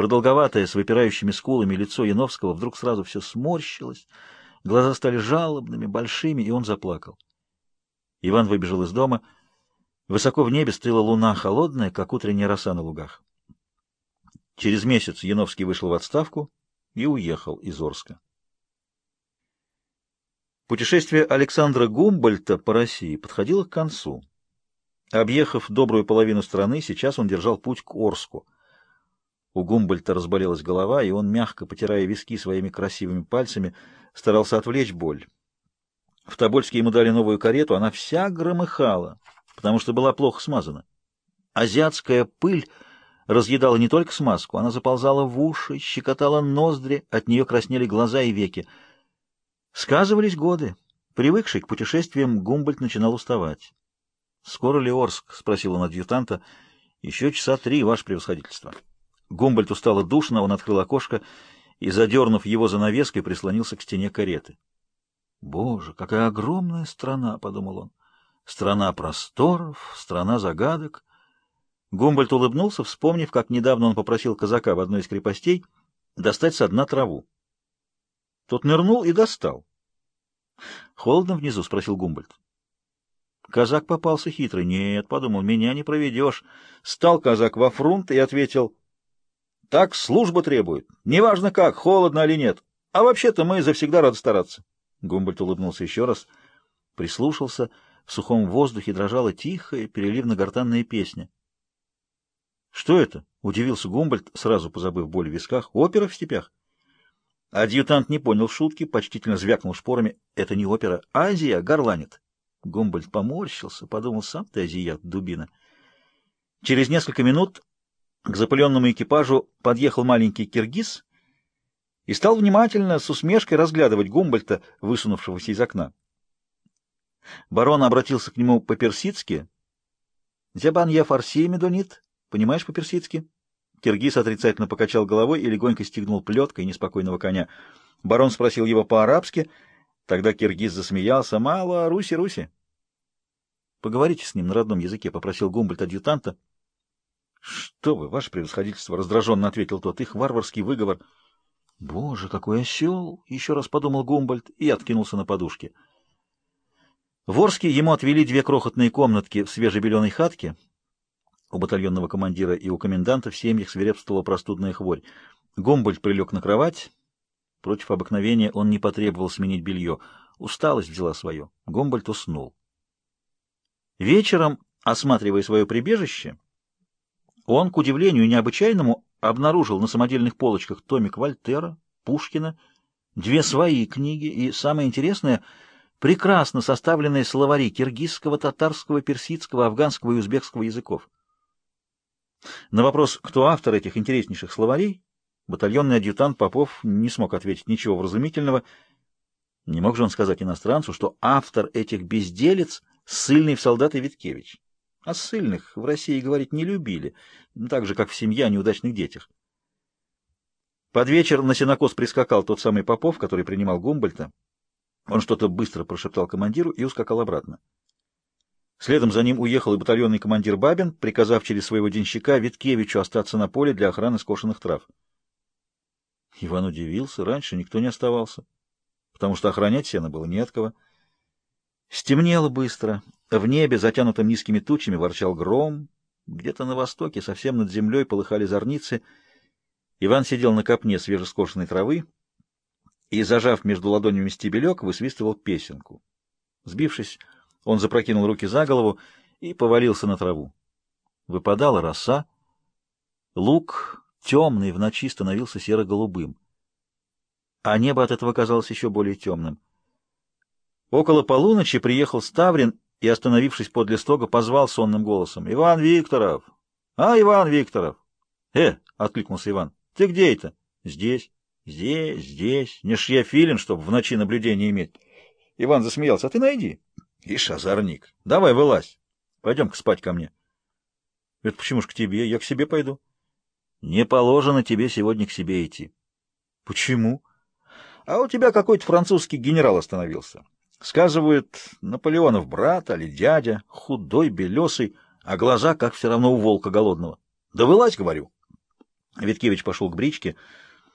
Продолговатое, с выпирающими скулами лицо Яновского вдруг сразу все сморщилось, глаза стали жалобными, большими, и он заплакал. Иван выбежал из дома. Высоко в небе стояла луна холодная, как утренняя роса на лугах. Через месяц Яновский вышел в отставку и уехал из Орска. Путешествие Александра Гумбольта по России подходило к концу. Объехав добрую половину страны, сейчас он держал путь к Орску — у Угумбальта разболелась голова, и он, мягко потирая виски своими красивыми пальцами, старался отвлечь боль. В Тобольске ему дали новую карету, она вся громыхала, потому что была плохо смазана. Азиатская пыль разъедала не только смазку, она заползала в уши, щекотала ноздри, от нее краснели глаза и веки. Сказывались годы. Привыкший к путешествиям, Гумбольд начинал уставать. — Скоро ли Орск? — спросил он адъютанта. — Еще часа три, ваше превосходительство. Гомбольту стало душно, он открыл окошко и, задернув его занавеской, прислонился к стене кареты. «Боже, какая огромная страна!» — подумал он. «Страна просторов, страна загадок». Гумбольд улыбнулся, вспомнив, как недавно он попросил казака в одной из крепостей достать со дна траву. Тот нырнул и достал. «Холодно внизу?» — спросил Гумбольд. Казак попался хитрый. «Нет, — подумал, — меня не проведешь». Стал казак во фрунт и ответил — так служба требует. Неважно как, холодно или нет. А вообще-то мы завсегда рады стараться. Гумбольд улыбнулся еще раз, прислушался. В сухом воздухе дрожала тихая, переливно-гортанная песня. — Что это? — удивился Гумбольд, сразу позабыв боль в висках. — Опера в степях? Адъютант не понял шутки, почтительно звякнул шпорами. — Это не опера. Азия горланит. Гумбольд поморщился, подумал, сам ты азиат, дубина. Через несколько минут к запыленному экипажу подъехал маленький киргиз и стал внимательно, с усмешкой разглядывать Гумбольта, высунувшегося из окна. Барон обратился к нему по-персидски. «Зябан я фарси медонит, понимаешь по-персидски?» Киргиз отрицательно покачал головой и легонько стегнул плеткой неспокойного коня. Барон спросил его по-арабски, тогда Киргиз засмеялся. «Мало, Руси, Руси!» «Поговорите с ним на родном языке», — попросил Гумбольд адъютанта. Что вы, ваше превосходительство, раздраженно ответил тот их варварский выговор. Боже, какой осел! Еще раз подумал Гумбольд и откинулся на подушке. Ворский ему отвели две крохотные комнатки в свежебеленой хатке. У батальонного командира и у коменданта в семьях свирепствовала простудная хворь. Гумбольд прилег на кровать. Против обыкновения он не потребовал сменить белье. Усталость взяла свое. Гомбольд уснул. Вечером, осматривая свое прибежище, он, к удивлению необычайному, обнаружил на самодельных полочках томик Вольтера, Пушкина, две свои книги и, самое интересное, прекрасно составленные словари киргизского, татарского, персидского, афганского и узбекского языков. На вопрос, кто автор этих интереснейших словарей, батальонный адъютант Попов не смог ответить ничего вразумительного. Не мог же он сказать иностранцу, что автор этих безделец — ссыльный в солдаты Виткевич. О ссыльных в России говорить не любили, ну, так же, как в семье о неудачных детях. Под вечер на сенокос прискакал тот самый Попов, который принимал Гумбольта. Он что-то быстро прошептал командиру и ускакал обратно. Следом за ним уехал и батальонный командир Бабин, приказав через своего денщика Виткевичу остаться на поле для охраны скошенных трав. Иван удивился, раньше никто не оставался, потому что охранять сено было не от кого. Стемнело быстро. В небе, затянутом низкими тучами, ворчал гром. Где-то на востоке, совсем над землей, полыхали зорницы. Иван сидел на копне свежескошенной травы и, зажав между ладонями стебелек, высвистывал песенку. Сбившись, он запрокинул руки за голову и повалился на траву. Выпадала роса. Лук, темный, в ночи становился серо-голубым. А небо от этого казалось еще более темным. Около полуночи приехал Ставрин и, остановившись под листога, позвал сонным голосом. — Иван Викторов! — А, Иван Викторов! — Э! — откликнулся Иван. — Ты где это? — Здесь. — Здесь, здесь. Не ж я филин, чтобы в ночи наблюдение иметь. Иван засмеялся. — А ты найди. — Ишь, озорник. Давай вылазь. Пойдем-ка спать ко мне. — Это почему ж к тебе? Я к себе пойду. — Не положено тебе сегодня к себе идти. — Почему? — А у тебя какой-то французский генерал остановился. Сказывают, Наполеонов брат а или дядя, худой, белесый, а глаза, как все равно у волка голодного. Да вылазь, говорю. Виткевич пошел к бричке, —